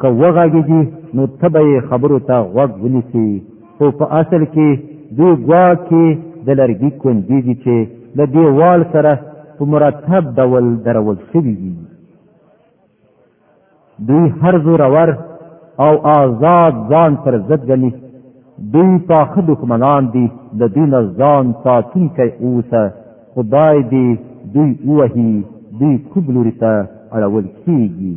که وغږیږي نو ته به یې خبرو ته غوږ ونیسي خو په اصل کې دوی ګواکې د لرګي کندې دي چې له دیوال سره په مرتب ډول درول شوي وي دوی هر زورور او آزاد ځان پر ضد ګڼي دوی پاخه دښمنان دي د دوی نه ځان ساتونکی اوسه خدای دې دوی ووهي دوی کوبلوري ته اړول کیږي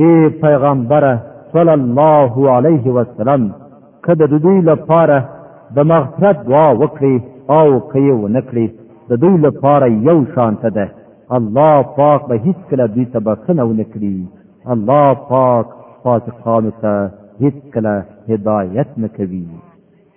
ای پیغمبره صلی الله علیه وسلم که د دوی لپاره د مغفرت دعا وکړي او که یې ونه کړي د دوی لپاره یو شانته ده الله پاک به هیڅکله دوی ته بخښنه ونه کړي الله پاک فاسقانو ته هیڅکله هدایت نه کوي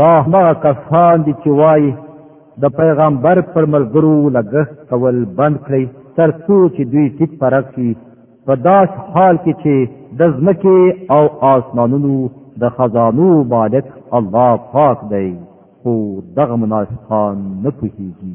دا هغه کسان دي چې وایي د پیغمبر پر ملګرو لګښت کول بند کړئ تر څو چې دوی ټیک پرک شي په داس حال کې چې د ځمکې او آسمانونو د خزانو مالک الله پاک دی خو دغه منافقان نه پوهیږي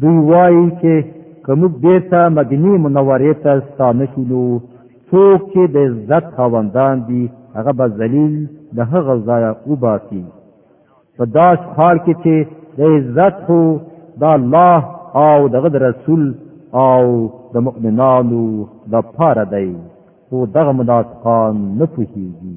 دوی وایي چې که موږ بیرته مدینه منورې ته ستانه شو نو څوک چې د عزت خاوندان دي هغه به ذلیل د هغه ځایه وباسي په داس حال کې چې د عزت خو د الله او دغه رسول او د مؤمنانو لپاره دی خو دغه منافقان نه پوهیږي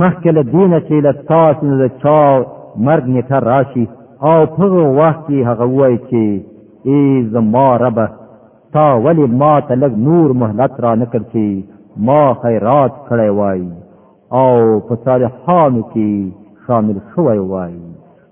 مخکې له دې نه چې له تاسو نه د چا مرګ نیټه راشي او په هغه وخت کې هغه وایي چې ای زما ربه تا ولې ما ته لږ نور مهلت را نه کړ چې ما خیرات کړی وای او په صالحانو کې شامل شوی وای